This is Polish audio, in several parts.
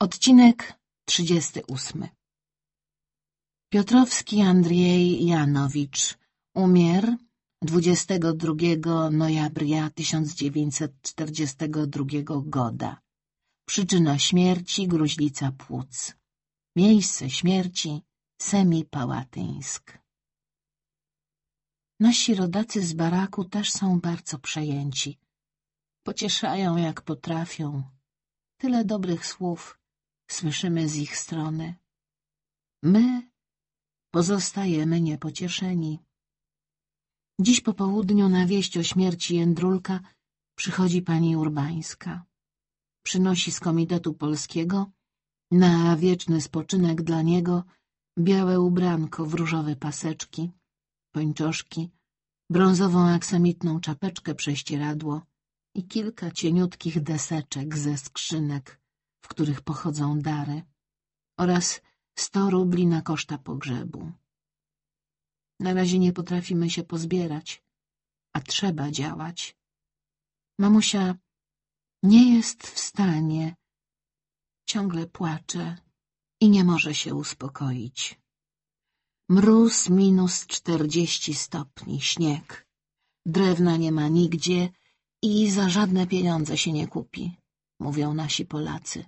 Odcinek 38 Piotrowski Andrzej Janowicz umier 22 nojabria 1942 goda. Przyczyna śmierci gruźlica płuc. Miejsce śmierci Semi-Pałatyńsk. Nasi rodacy z baraku też są bardzo przejęci. Pocieszają jak potrafią. Tyle dobrych słów słyszymy z ich strony. My pozostajemy niepocieszeni. Dziś po południu na wieść o śmierci Jędrulka przychodzi pani Urbańska. Przynosi z Komitetu Polskiego na wieczny spoczynek dla niego białe ubranko w różowe paseczki, pończoszki, brązową aksamitną czapeczkę prześcieradło i kilka cieniutkich deseczek ze skrzynek w których pochodzą dary, oraz sto rubli na koszta pogrzebu. Na razie nie potrafimy się pozbierać, a trzeba działać. Mamusia nie jest w stanie, ciągle płacze i nie może się uspokoić. Mróz minus czterdzieści stopni, śnieg. Drewna nie ma nigdzie i za żadne pieniądze się nie kupi, mówią nasi Polacy.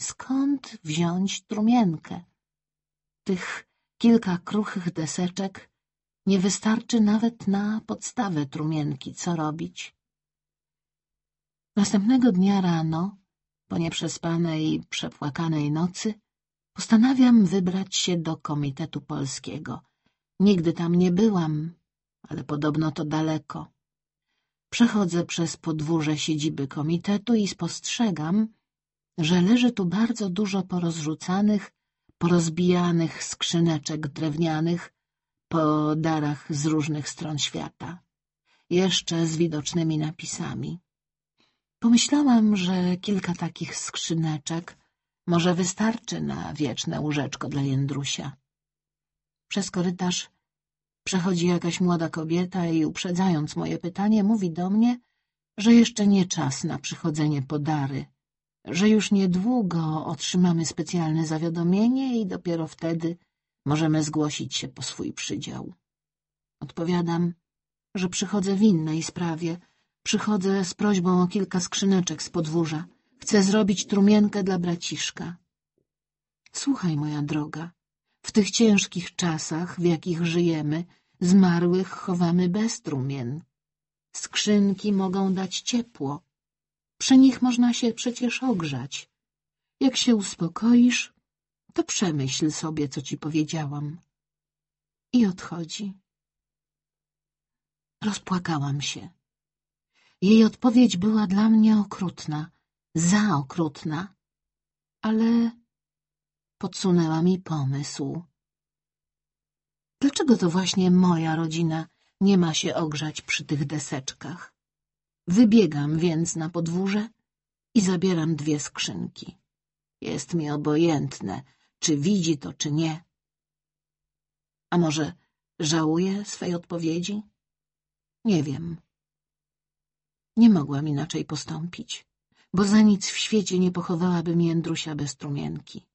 Skąd wziąć trumienkę? Tych kilka kruchych deseczek nie wystarczy nawet na podstawę trumienki. Co robić? Następnego dnia rano, po nieprzespanej, przepłakanej nocy, postanawiam wybrać się do Komitetu Polskiego. Nigdy tam nie byłam, ale podobno to daleko. Przechodzę przez podwórze siedziby komitetu i spostrzegam, że leży tu bardzo dużo porozrzucanych, porozbijanych skrzyneczek drewnianych po darach z różnych stron świata, jeszcze z widocznymi napisami. Pomyślałam, że kilka takich skrzyneczek może wystarczy na wieczne łóżeczko dla Jędrusia. Przez korytarz przechodzi jakaś młoda kobieta i uprzedzając moje pytanie mówi do mnie, że jeszcze nie czas na przychodzenie po dary, że już niedługo otrzymamy specjalne zawiadomienie i dopiero wtedy możemy zgłosić się po swój przydział. Odpowiadam, że przychodzę w innej sprawie. Przychodzę z prośbą o kilka skrzyneczek z podwórza. Chcę zrobić trumienkę dla braciszka. Słuchaj, moja droga, tych ciężkich czasach, w jakich żyjemy, zmarłych chowamy bez trumien. Skrzynki mogą dać ciepło, przy nich można się przecież ogrzać. Jak się uspokoisz, to przemyśl sobie, co ci powiedziałam. I odchodzi. Rozpłakałam się. Jej odpowiedź była dla mnie okrutna, za okrutna, ale podsunęła mi pomysł. Dlaczego to właśnie moja rodzina nie ma się ogrzać przy tych deseczkach? Wybiegam więc na podwórze i zabieram dwie skrzynki. Jest mi obojętne, czy widzi to, czy nie. A może żałuje swej odpowiedzi? Nie wiem. Nie mogłam inaczej postąpić, bo za nic w świecie nie pochowałabym Jędrusia bez trumienki.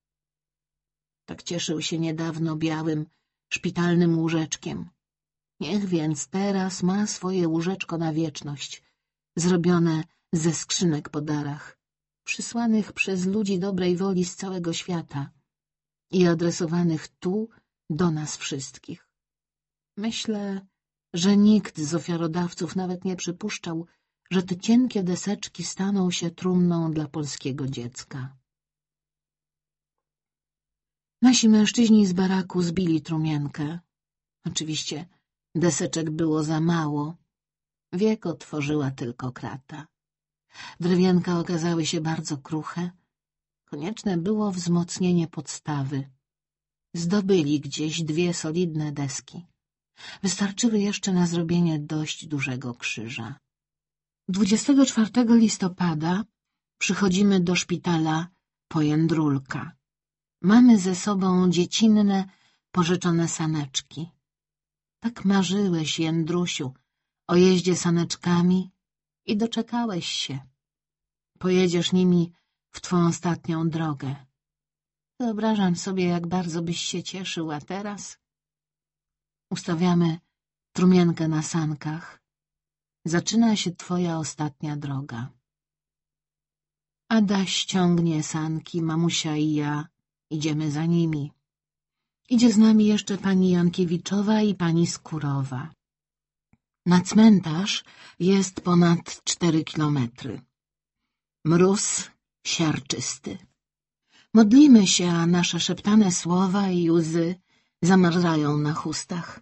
Tak cieszył się niedawno białym, szpitalnym łóżeczkiem. Niech więc teraz ma swoje łóżeczko na wieczność, zrobione ze skrzynek po darach, przysłanych przez ludzi dobrej woli z całego świata i adresowanych tu do nas wszystkich. Myślę, że nikt z ofiarodawców nawet nie przypuszczał, że te cienkie deseczki staną się trumną dla polskiego dziecka. Nasi mężczyźni z baraku zbili trumienkę. Oczywiście deseczek było za mało, Wiek otworzyła tylko krata. Drewienka okazały się bardzo kruche. Konieczne było wzmocnienie podstawy. Zdobyli gdzieś dwie solidne deski. Wystarczyły jeszcze na zrobienie dość dużego krzyża. 24 listopada przychodzimy do szpitala Pojędrulka. Mamy ze sobą dziecinne, pożyczone saneczki. Tak marzyłeś, Jędrusiu, o jeździe saneczkami i doczekałeś się. Pojedziesz nimi w twą ostatnią drogę. Wyobrażam sobie, jak bardzo byś się cieszył, a teraz... Ustawiamy trumienkę na sankach. Zaczyna się twoja ostatnia droga. Adaś ciągnie sanki, mamusia i ja idziemy za nimi. Idzie z nami jeszcze pani Jankiewiczowa i pani Skurowa. Na cmentarz jest ponad cztery kilometry. Mróz siarczysty. Modlimy się, a nasze szeptane słowa i łzy zamarzają na chustach,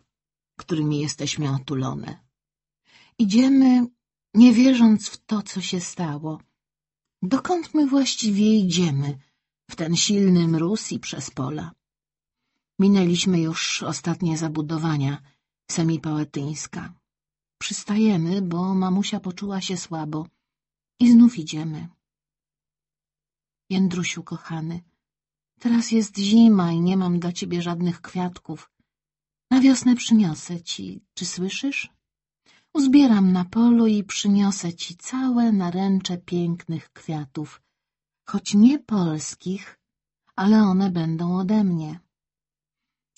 którymi jesteśmy otulone. Idziemy, nie wierząc w to, co się stało. Dokąd my właściwie idziemy w ten silny mróz i przez pola? Minęliśmy już ostatnie zabudowania semipoetyńska. Przystajemy, bo mamusia poczuła się słabo i znów idziemy. Jędrusiu, kochany, teraz jest zima i nie mam dla ciebie żadnych kwiatków. Na wiosnę przyniosę ci, czy słyszysz? Uzbieram na polu i przyniosę ci całe naręcze pięknych kwiatów, choć nie polskich, ale one będą ode mnie.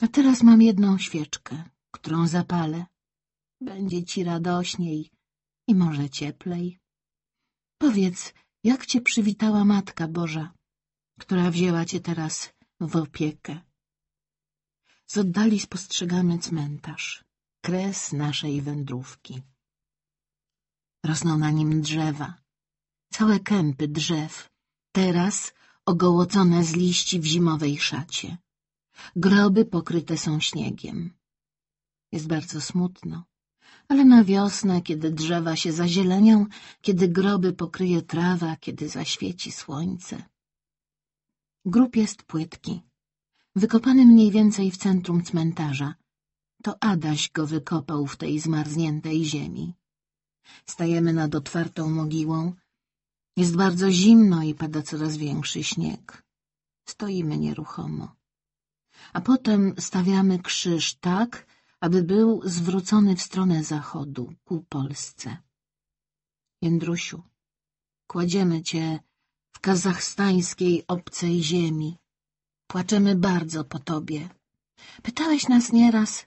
A teraz mam jedną świeczkę, którą zapalę. Będzie ci radośniej i może cieplej. Powiedz, jak cię przywitała Matka Boża, która wzięła cię teraz w opiekę. Z oddali spostrzegamy cmentarz, kres naszej wędrówki. Rosną na nim drzewa, całe kępy drzew, teraz ogołocone z liści w zimowej szacie. Groby pokryte są śniegiem. Jest bardzo smutno, ale na wiosnę, kiedy drzewa się zazielenią, kiedy groby pokryje trawa, kiedy zaświeci słońce. Grób jest płytki, wykopany mniej więcej w centrum cmentarza. To Adaś go wykopał w tej zmarzniętej ziemi. Stajemy nad otwartą mogiłą. Jest bardzo zimno i pada coraz większy śnieg. Stoimy nieruchomo a potem stawiamy krzyż tak, aby był zwrócony w stronę zachodu, ku Polsce. Jędrusiu, kładziemy cię w kazachstańskiej obcej ziemi. Płaczemy bardzo po tobie. Pytałeś nas nieraz,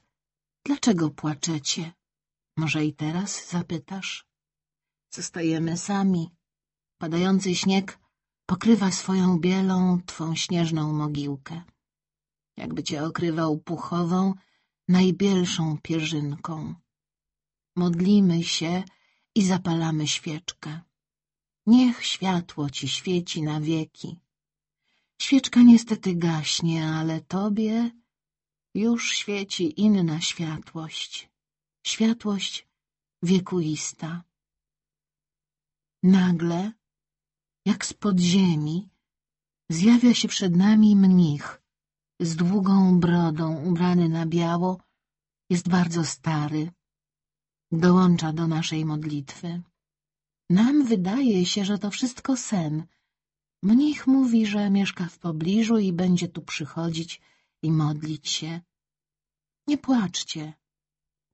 dlaczego płaczecie? Może i teraz zapytasz? Zostajemy sami. Padający śnieg pokrywa swoją bielą twą śnieżną mogiłkę jakby cię okrywał puchową, najbielszą pierzynką. Modlimy się i zapalamy świeczkę. Niech światło ci świeci na wieki. Świeczka niestety gaśnie, ale tobie już świeci inna światłość. Światłość wiekuista. Nagle, jak z podziemi, zjawia się przed nami mnich, z długą brodą, ubrany na biało, jest bardzo stary. Dołącza do naszej modlitwy. Nam wydaje się, że to wszystko sen. Mnich mówi, że mieszka w pobliżu i będzie tu przychodzić i modlić się. Nie płaczcie.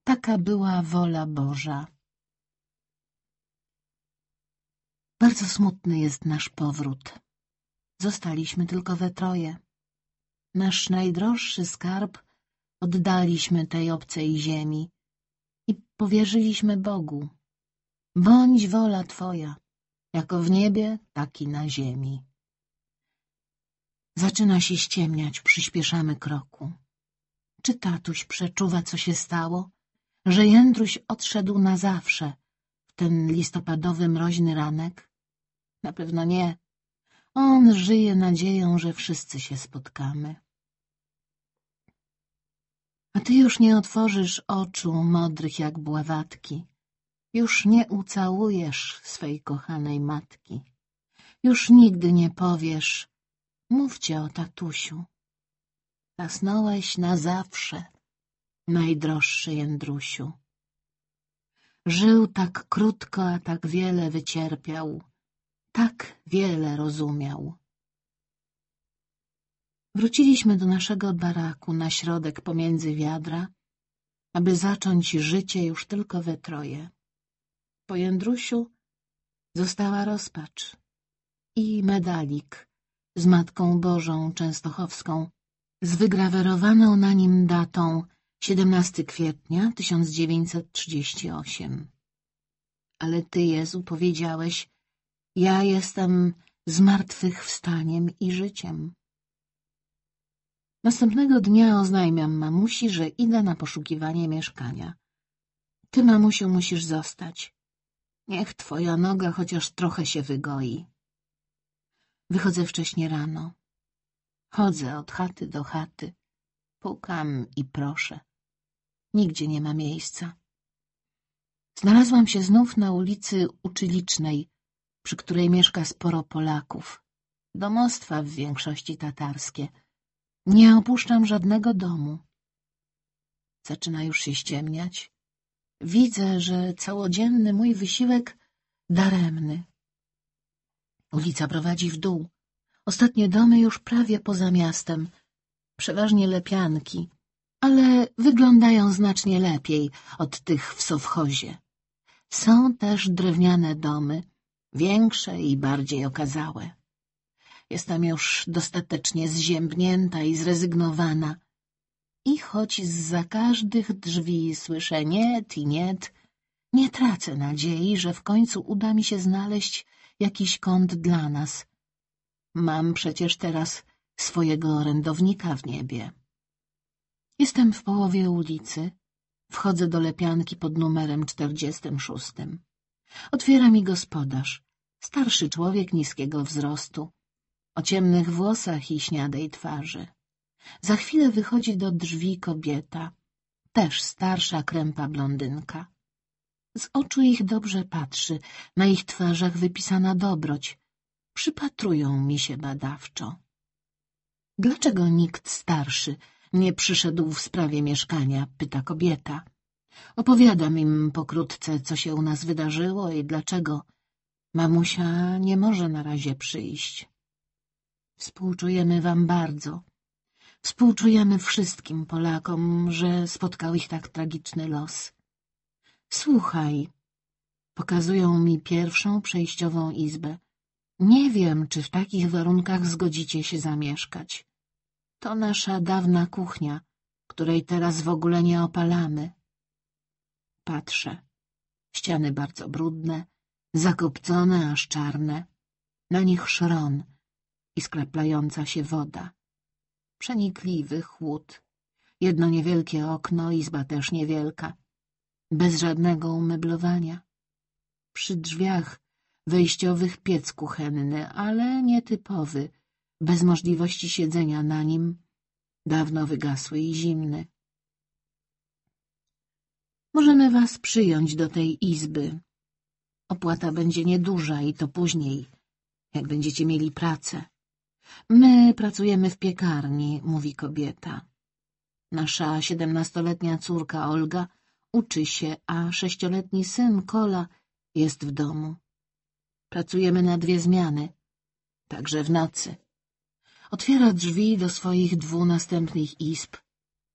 Taka była wola Boża. Bardzo smutny jest nasz powrót. Zostaliśmy tylko we troje. Nasz najdroższy skarb oddaliśmy tej obcej ziemi i powierzyliśmy Bogu. Bądź wola Twoja, jako w niebie, tak i na ziemi. Zaczyna się ściemniać, przyspieszamy kroku. Czy tatuś przeczuwa, co się stało? Że Jędruś odszedł na zawsze w ten listopadowy mroźny ranek? Na pewno nie. On żyje nadzieją, że wszyscy się spotkamy. A ty już nie otworzysz oczu modrych jak bławatki, już nie ucałujesz swej kochanej matki, już nigdy nie powiesz, mówcie o tatusiu. Zasnąłeś na zawsze, najdroższy Jędrusiu. Żył tak krótko, a tak wiele wycierpiał, tak wiele rozumiał. Wróciliśmy do naszego baraku na środek pomiędzy wiadra, aby zacząć życie już tylko we troje. Po Jędrusiu została rozpacz. i medalik z Matką Bożą Częstochowską, z wygrawerowaną na nim datą 17 kwietnia 1938. Ale Ty, Jezu, powiedziałeś, ja jestem zmartwychwstaniem i życiem. Następnego dnia oznajmiam mamusi, że idę na poszukiwanie mieszkania. Ty, mamusiu, musisz zostać. Niech twoja noga chociaż trochę się wygoi. Wychodzę wcześnie rano. Chodzę od chaty do chaty. Pukam i proszę. Nigdzie nie ma miejsca. Znalazłam się znów na ulicy Uczylicznej, przy której mieszka sporo Polaków. Domostwa w większości tatarskie. Nie opuszczam żadnego domu. Zaczyna już się ściemniać. Widzę, że całodzienny mój wysiłek daremny. Ulica prowadzi w dół. Ostatnie domy już prawie poza miastem. Przeważnie lepianki, ale wyglądają znacznie lepiej od tych w Sowchozie. Są też drewniane domy, większe i bardziej okazałe. Jestem już dostatecznie zziębnięta i zrezygnowana. I choć za każdych drzwi słyszę niet i niet, nie tracę nadziei, że w końcu uda mi się znaleźć jakiś kąt dla nas. Mam przecież teraz swojego orędownika w niebie. Jestem w połowie ulicy. Wchodzę do lepianki pod numerem czterdziestym szóstym. Otwiera mi gospodarz, starszy człowiek niskiego wzrostu, o ciemnych włosach i śniadej twarzy. Za chwilę wychodzi do drzwi kobieta, też starsza krępa blondynka. Z oczu ich dobrze patrzy, na ich twarzach wypisana dobroć. Przypatrują mi się badawczo. Dlaczego nikt starszy nie przyszedł w sprawie mieszkania? pyta kobieta. Opowiadam im pokrótce, co się u nas wydarzyło i dlaczego mamusia nie może na razie przyjść. Współczujemy wam bardzo. Współczujemy wszystkim Polakom, że spotkał ich tak tragiczny los. Słuchaj, pokazują mi pierwszą przejściową izbę. Nie wiem, czy w takich warunkach zgodzicie się zamieszkać. To nasza dawna kuchnia, której teraz w ogóle nie opalamy. Patrzę. Ściany bardzo brudne, zakopcone aż czarne. Na nich szron i skraplająca się woda. Przenikliwy chłód. Jedno niewielkie okno, izba też niewielka. Bez żadnego umeblowania. Przy drzwiach wejściowych piec kuchenny, ale nietypowy, bez możliwości siedzenia na nim, dawno wygasły i zimny. Możemy was przyjąć do tej izby. Opłata będzie nieduża i to później, jak będziecie mieli pracę. My pracujemy w piekarni, mówi kobieta. Nasza siedemnastoletnia córka Olga uczy się, a sześcioletni syn Kola jest w domu. Pracujemy na dwie zmiany, także w nocy. Otwiera drzwi do swoich dwóch następnych izb.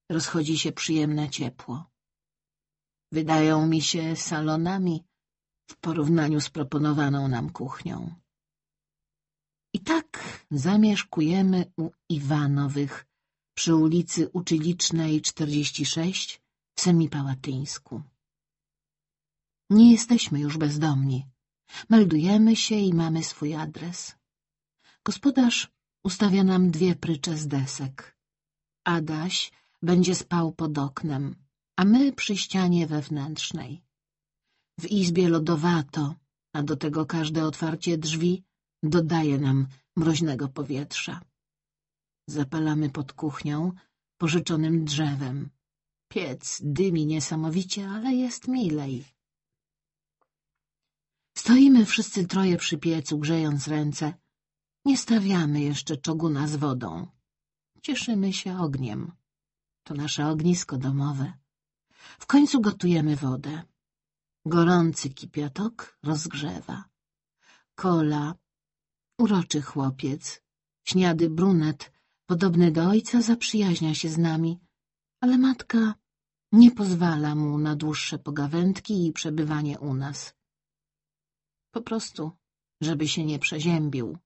Rozchodzi się przyjemne ciepło. Wydają mi się salonami w porównaniu z proponowaną nam kuchnią. I tak zamieszkujemy u Iwanowych przy ulicy Uczylicznej 46 w Semipałatyńsku. Nie jesteśmy już bezdomni. Meldujemy się i mamy swój adres. Gospodarz ustawia nam dwie prycze z desek. Adaś będzie spał pod oknem, a my przy ścianie wewnętrznej. W izbie lodowato, a do tego każde otwarcie drzwi dodaje nam mroźnego powietrza. Zapalamy pod kuchnią pożyczonym drzewem. Piec dymi niesamowicie, ale jest milej. Stoimy wszyscy troje przy piecu, grzejąc ręce. Nie stawiamy jeszcze czoguna z wodą. Cieszymy się ogniem. To nasze ognisko domowe. W końcu gotujemy wodę. Gorący kipiatok rozgrzewa. Kola, uroczy chłopiec, śniady brunet, podobny do ojca, zaprzyjaźnia się z nami, ale matka nie pozwala mu na dłuższe pogawędki i przebywanie u nas. Po prostu, żeby się nie przeziębił.